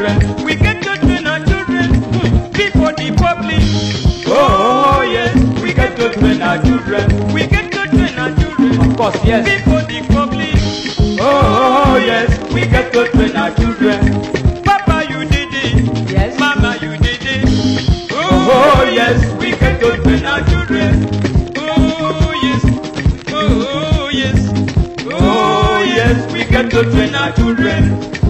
children. We get train our children before the public. Oh, oh, oh, yes, we get train our children. We get train our children. Of course, yes. Before the public. Oh, oh, yes, we get train our children. Papa, you did it. Yes. Mama, you did it. Oh, yes, we get train our children. Oh, yes. Oh, yes. Oh, yes, we get train our children.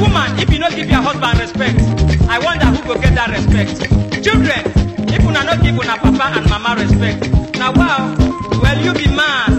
woman, if you not give your husband respect, I wonder who go get that respect. Children, if you not give your papa and mama respect, now wow, will you be mad?